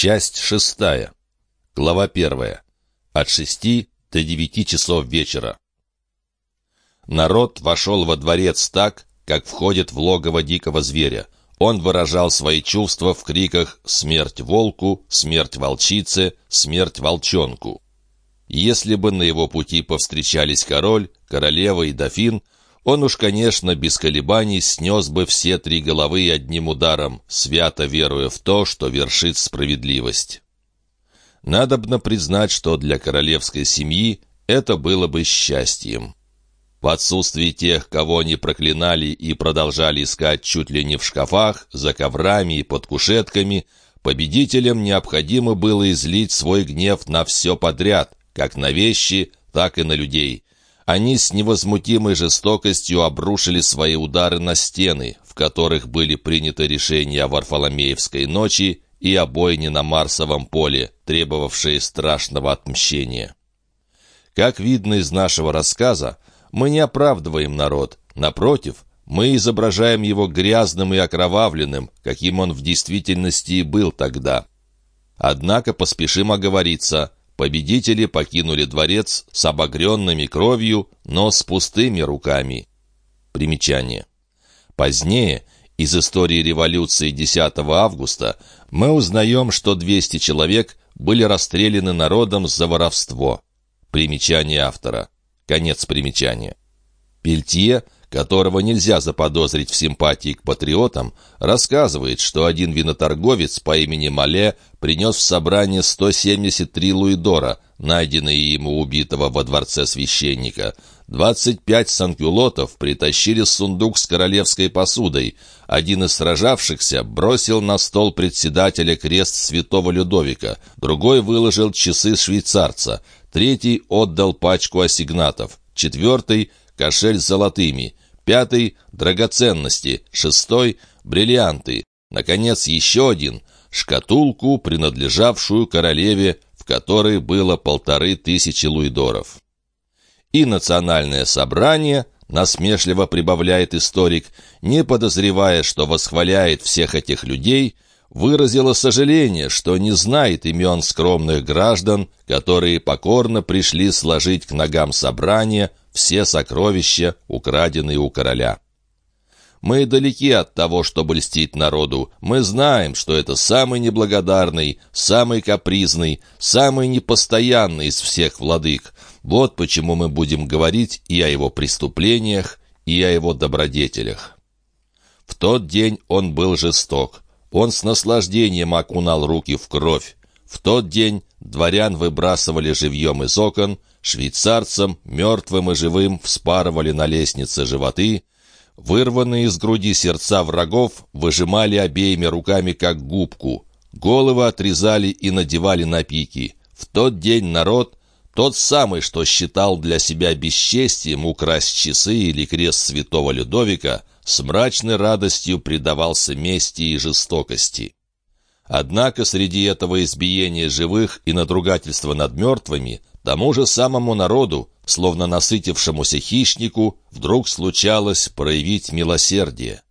Часть шестая. Глава первая. От шести до девяти часов вечера. Народ вошел во дворец так, как входит в логово дикого зверя. Он выражал свои чувства в криках «Смерть волку! Смерть волчице! Смерть волчонку!». Если бы на его пути повстречались король, королева и дофин, он уж, конечно, без колебаний снес бы все три головы одним ударом, свято веруя в то, что вершит справедливость. Надобно признать, что для королевской семьи это было бы счастьем. В отсутствии тех, кого они проклинали и продолжали искать чуть ли не в шкафах, за коврами и под кушетками, победителям необходимо было излить свой гнев на все подряд, как на вещи, так и на людей. Они с невозмутимой жестокостью обрушили свои удары на стены, в которых были приняты решения о Варфоломеевской ночи и о бойне на Марсовом поле, требовавшие страшного отмщения. Как видно из нашего рассказа, мы не оправдываем народ, напротив, мы изображаем его грязным и окровавленным, каким он в действительности и был тогда. Однако поспешим оговориться, победители покинули дворец с обогренными кровью, но с пустыми руками. Примечание. Позднее, из истории революции 10 августа, мы узнаем, что 200 человек были расстреляны народом за воровство. Примечание автора. Конец примечания. Пельтье, которого нельзя заподозрить в симпатии к патриотам, рассказывает, что один виноторговец по имени Мале принес в собрание 173 луидора, найденные ему убитого во дворце священника. 25 санкюлотов притащили сундук с королевской посудой. Один из сражавшихся бросил на стол председателя крест святого Людовика, другой выложил часы швейцарца, третий отдал пачку ассигнатов, четвертый — кошель с золотыми, пятый — драгоценности, шестой — бриллианты, наконец еще один — шкатулку, принадлежавшую королеве, в которой было полторы тысячи луидоров. И национальное собрание — насмешливо прибавляет историк, не подозревая, что восхваляет всех этих людей — выразила сожаление, что не знает имен скромных граждан, которые покорно пришли сложить к ногам собрания все сокровища, украденные у короля. Мы далеки от того, чтобы льстить народу. Мы знаем, что это самый неблагодарный, самый капризный, самый непостоянный из всех владык. Вот почему мы будем говорить и о его преступлениях, и о его добродетелях. В тот день он был жесток. Он с наслаждением окунал руки в кровь. В тот день дворян выбрасывали живьем из окон, швейцарцам, мертвым и живым, вспарывали на лестнице животы, вырванные из груди сердца врагов выжимали обеими руками как губку, головы отрезали и надевали на пики. В тот день народ, тот самый, что считал для себя бесчестием украсть часы или крест святого Людовика, с мрачной радостью предавался мести и жестокости. Однако среди этого избиения живых и надругательства над мертвыми, тому же самому народу, словно насытившемуся хищнику, вдруг случалось проявить милосердие.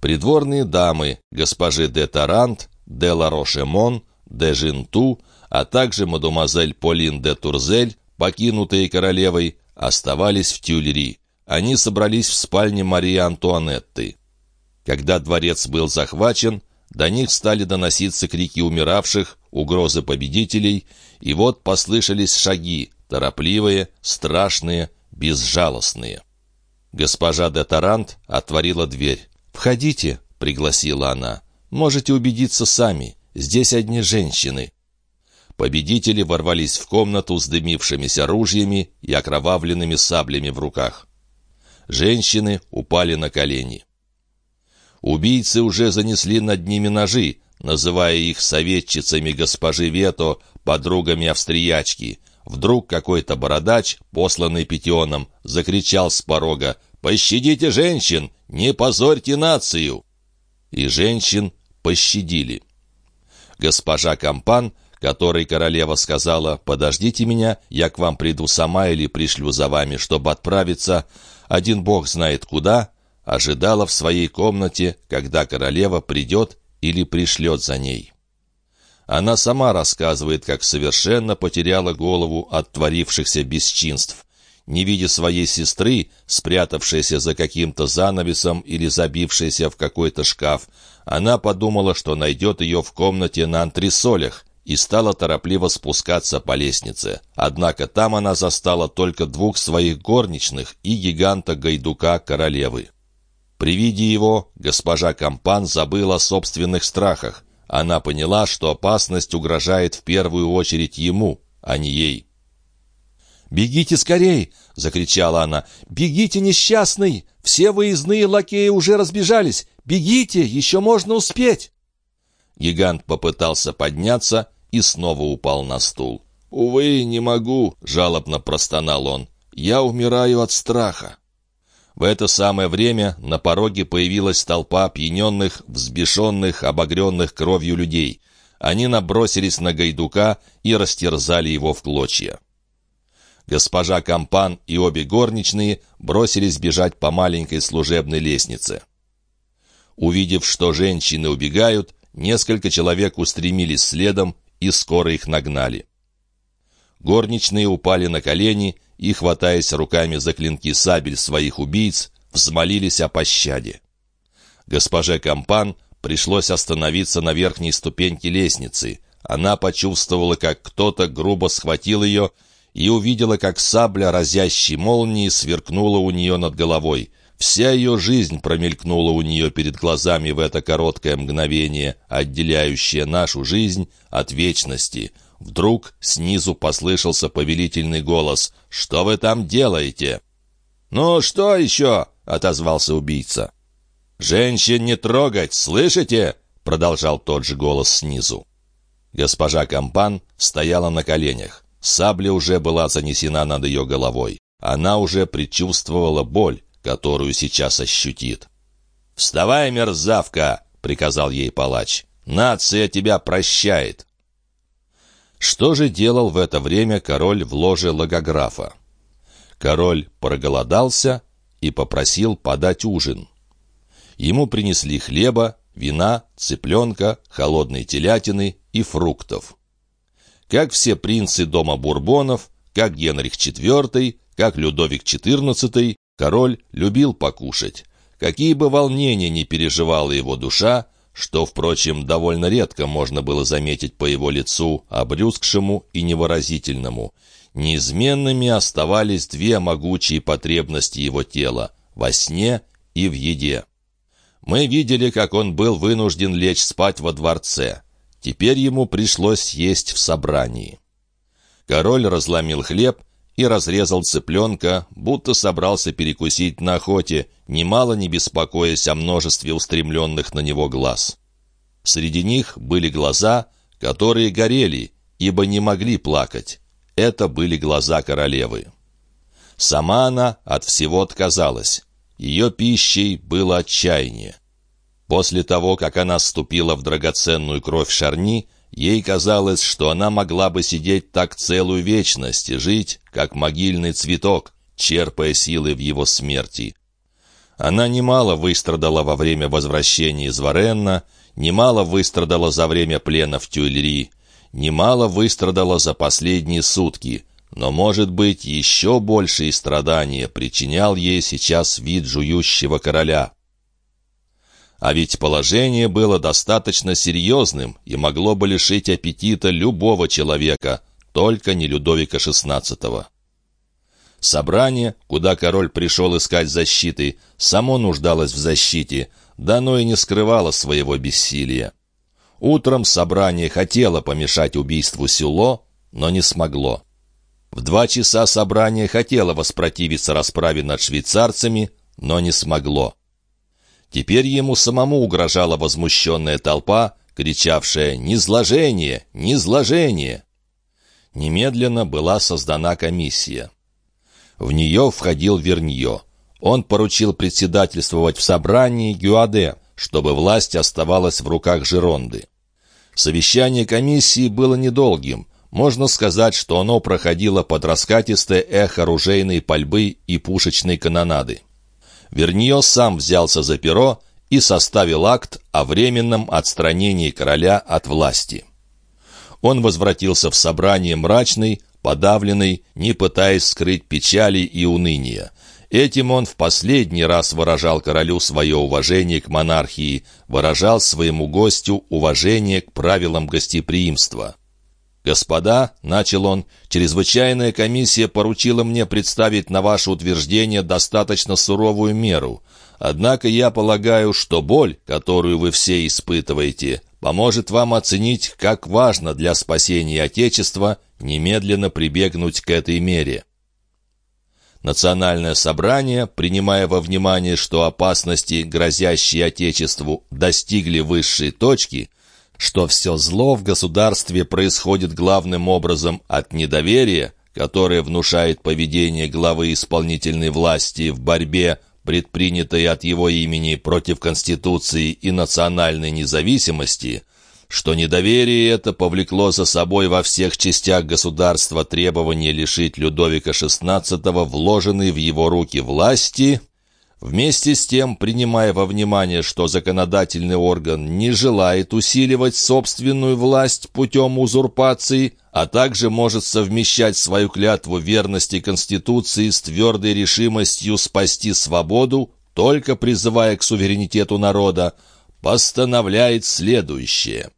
Придворные дамы, госпожи де Тарант, де Ларошемон, де Жинту, а также мадемуазель Полин де Турзель, покинутые королевой, оставались в Тюльри. Они собрались в спальне Марии Антуанетты. Когда дворец был захвачен, до них стали доноситься крики умиравших, угрозы победителей, и вот послышались шаги, торопливые, страшные, безжалостные. Госпожа де Тарант отворила дверь. «Входите», — пригласила она. «Можете убедиться сами. Здесь одни женщины». Победители ворвались в комнату с дымившимися ружьями и окровавленными саблями в руках. Женщины упали на колени. Убийцы уже занесли над ними ножи, называя их советчицами госпожи Вето, подругами австриячки. Вдруг какой-то бородач, посланный Петионом, закричал с порога «Пощадите женщин! Не позорьте нацию!» И женщин пощадили. Госпожа Кампан, которой королева сказала «Подождите меня, я к вам приду сама или пришлю за вами, чтобы отправиться», один бог знает куда, ожидала в своей комнате, когда королева придет или пришлет за ней. Она сама рассказывает, как совершенно потеряла голову от творившихся бесчинств. Не видя своей сестры, спрятавшейся за каким-то занавесом или забившейся в какой-то шкаф, она подумала, что найдет ее в комнате на антресолях, и стала торопливо спускаться по лестнице. Однако там она застала только двух своих горничных и гиганта Гайдука королевы. При виде его госпожа Кампан забыла о собственных страхах. Она поняла, что опасность угрожает в первую очередь ему, а не ей. «Бегите скорей!» — закричала она. «Бегите, несчастный! Все выездные лакеи уже разбежались! Бегите, еще можно успеть!» Гигант попытался подняться и снова упал на стул. «Увы, не могу!» — жалобно простонал он. «Я умираю от страха!» В это самое время на пороге появилась толпа опьяненных, взбешенных, обогренных кровью людей. Они набросились на Гайдука и растерзали его в клочья. Госпожа Кампан и обе горничные бросились бежать по маленькой служебной лестнице. Увидев, что женщины убегают, несколько человек устремились следом, и скоро их нагнали. Горничные упали на колени и, хватаясь руками за клинки сабель своих убийц, взмолились о пощаде. Госпоже Кампан пришлось остановиться на верхней ступеньке лестницы. Она почувствовала, как кто-то грубо схватил ее и увидела, как сабля разящей молнии сверкнула у нее над головой. Вся ее жизнь промелькнула у нее перед глазами в это короткое мгновение, отделяющее нашу жизнь от вечности. Вдруг снизу послышался повелительный голос «Что вы там делаете?» «Ну, что еще?» — отозвался убийца. «Женщин не трогать, слышите?» — продолжал тот же голос снизу. Госпожа Кампан стояла на коленях. Сабля уже была занесена над ее головой. Она уже предчувствовала боль, которую сейчас ощутит. «Вставай, мерзавка!» — приказал ей палач. «Нация тебя прощает!» Что же делал в это время король в ложе логографа? Король проголодался и попросил подать ужин. Ему принесли хлеба, вина, цыпленка, холодной телятины и фруктов. Как все принцы дома Бурбонов, как Генрих IV, как Людовик XIV, король любил покушать. Какие бы волнения ни переживала его душа, что, впрочем, довольно редко можно было заметить по его лицу, обрюзгшему и невыразительному, неизменными оставались две могучие потребности его тела — во сне и в еде. Мы видели, как он был вынужден лечь спать во дворце. Теперь ему пришлось есть в собрании. Король разломил хлеб и разрезал цыпленка, будто собрался перекусить на охоте, немало не беспокоясь о множестве устремленных на него глаз. Среди них были глаза, которые горели, ибо не могли плакать. Это были глаза королевы. Сама она от всего отказалась. Ее пищей было отчаяние. После того, как она ступила в драгоценную кровь Шарни, ей казалось, что она могла бы сидеть так целую вечность и жить, как могильный цветок, черпая силы в его смерти. Она немало выстрадала во время возвращения из Варенна, немало выстрадала за время плена в Тюильри, немало выстрадала за последние сутки, но, может быть, еще большие страдания причинял ей сейчас вид жующего короля. А ведь положение было достаточно серьезным и могло бы лишить аппетита любого человека, только не Людовика XVI. Собрание, куда король пришел искать защиты, само нуждалось в защите, да оно и не скрывало своего бессилия. Утром собрание хотело помешать убийству Сюло, но не смогло. В два часа собрание хотело воспротивиться расправе над швейцарцами, но не смогло. Теперь ему самому угрожала возмущенная толпа, кричавшая «Низложение! Низложение!». Немедленно была создана комиссия. В нее входил Вернье. Он поручил председательствовать в собрании Гюаде, чтобы власть оставалась в руках Жеронды. Совещание комиссии было недолгим. Можно сказать, что оно проходило под раскатистое эхо ружейной пальбы и пушечной канонады. Вернье сам взялся за перо и составил акт о временном отстранении короля от власти. Он возвратился в собрание мрачный, подавленный, не пытаясь скрыть печали и уныния. Этим он в последний раз выражал королю свое уважение к монархии, выражал своему гостю уважение к правилам гостеприимства. «Господа», — начал он, — «чрезвычайная комиссия поручила мне представить на ваше утверждение достаточно суровую меру. Однако я полагаю, что боль, которую вы все испытываете, поможет вам оценить, как важно для спасения Отечества немедленно прибегнуть к этой мере. Национальное собрание, принимая во внимание, что опасности, грозящие Отечеству, достигли высшей точки, что все зло в государстве происходит главным образом от недоверия, которое внушает поведение главы исполнительной власти в борьбе, предпринятой от его имени против Конституции и национальной независимости – что недоверие это повлекло за собой во всех частях государства требование лишить Людовика XVI вложенной в его руки власти, вместе с тем принимая во внимание, что законодательный орган не желает усиливать собственную власть путем узурпации, а также может совмещать свою клятву верности Конституции с твердой решимостью спасти свободу, только призывая к суверенитету народа, постановляет следующее.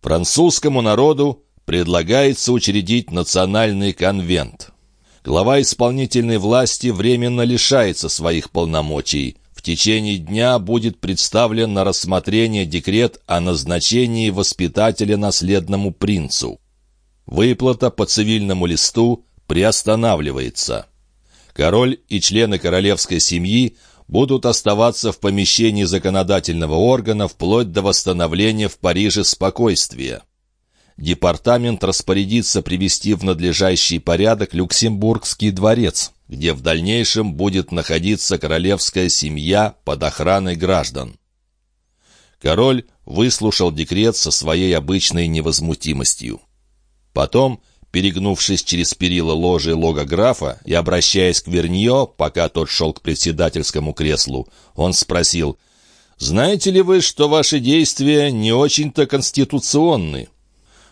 Французскому народу предлагается учредить национальный конвент. Глава исполнительной власти временно лишается своих полномочий. В течение дня будет представлен на рассмотрение декрет о назначении воспитателя наследному принцу. Выплата по цивильному листу приостанавливается. Король и члены королевской семьи будут оставаться в помещении законодательного органа вплоть до восстановления в Париже спокойствия. Департамент распорядится привести в надлежащий порядок Люксембургский дворец, где в дальнейшем будет находиться королевская семья под охраной граждан. Король выслушал декрет со своей обычной невозмутимостью. Потом Перегнувшись через перила ложи логографа и обращаясь к Верньо, пока тот шел к председательскому креслу, он спросил, «Знаете ли вы, что ваши действия не очень-то конституционны?»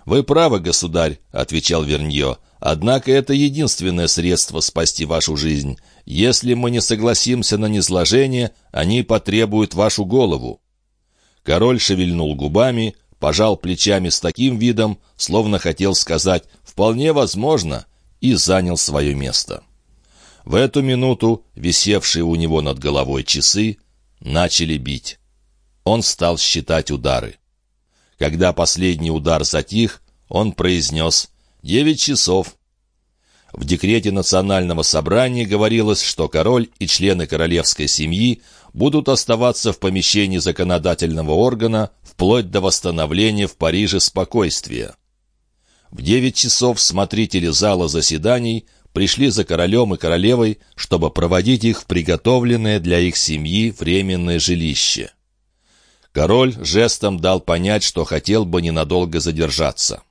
«Вы правы, государь», — отвечал Верньо, «однако это единственное средство спасти вашу жизнь. Если мы не согласимся на низложение, они потребуют вашу голову». Король шевельнул губами, пожал плечами с таким видом, словно хотел сказать «вполне возможно», и занял свое место. В эту минуту висевшие у него над головой часы начали бить. Он стал считать удары. Когда последний удар затих, он произнес «девять часов». В декрете национального собрания говорилось, что король и члены королевской семьи будут оставаться в помещении законодательного органа вплоть до восстановления в Париже спокойствия. В девять часов смотрители зала заседаний пришли за королем и королевой, чтобы проводить их в приготовленное для их семьи временное жилище. Король жестом дал понять, что хотел бы ненадолго задержаться.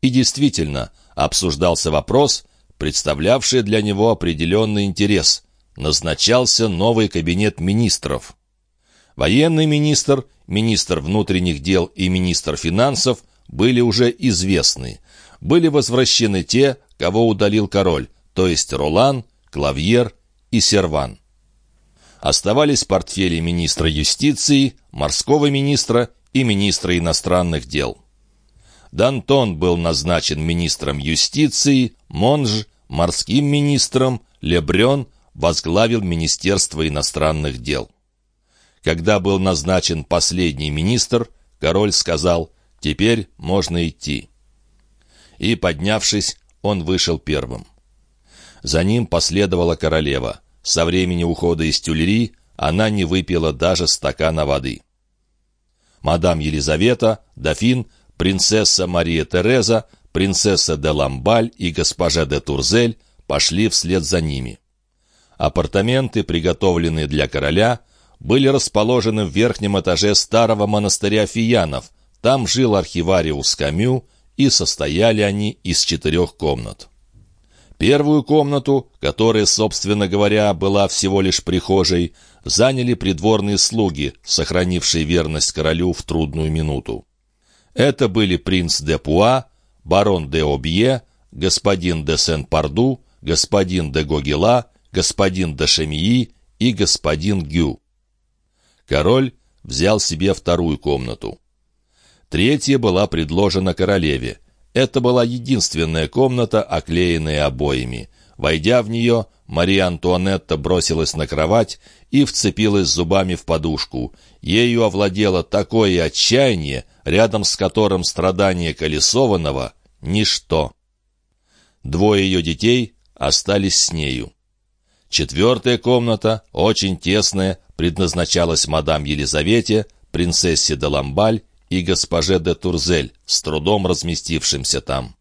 И действительно, обсуждался вопрос, представлявший для него определенный интерес. Назначался новый кабинет министров. Военный министр, министр внутренних дел и министр финансов были уже известны. Были возвращены те, кого удалил король, то есть Ролан, Клавьер и Серван. Оставались портфели министра юстиции, морского министра и министра иностранных дел. Дантон был назначен министром юстиции, Монж – морским министром, Лебрен возглавил Министерство иностранных дел. Когда был назначен последний министр, король сказал «Теперь можно идти». И, поднявшись, он вышел первым. За ним последовала королева. Со времени ухода из тюльри она не выпила даже стакана воды. Мадам Елизавета, дофин, принцесса Мария Тереза, принцесса де Ламбаль и госпожа де Турзель пошли вслед за ними. Апартаменты, приготовленные для короля, были расположены в верхнем этаже старого монастыря Фиянов. Там жил архивариус Камю, и состояли они из четырех комнат. Первую комнату, которая, собственно говоря, была всего лишь прихожей, заняли придворные слуги, сохранившие верность королю в трудную минуту. Это были принц де Пуа, барон де Обье, господин де Сен-Парду, господин де Гогела, господин де Шемии и господин Гю. Король взял себе вторую комнату. Третья была предложена королеве. Это была единственная комната, оклеенная обоями. Войдя в нее, Мария Антуанетта бросилась на кровать и вцепилась зубами в подушку. Ею овладело такое отчаяние, рядом с которым страдания Колесованного — ничто. Двое ее детей остались с нею. Четвертая комната, очень тесная, предназначалась мадам Елизавете, принцессе де Ламбаль и госпоже де Турзель, с трудом разместившимся там.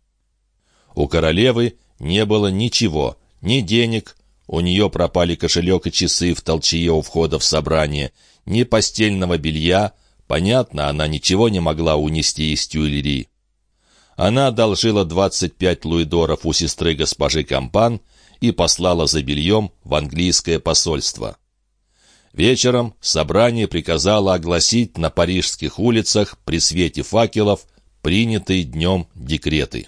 У королевы не было ничего, ни денег, у нее пропали кошелек и часы в толчье у входа в собрание, ни постельного белья, понятно, она ничего не могла унести из тюльри. Она одолжила 25 луидоров у сестры госпожи Кампан и послала за бельем в английское посольство. Вечером собрание приказало огласить на парижских улицах при свете факелов принятые днем декреты.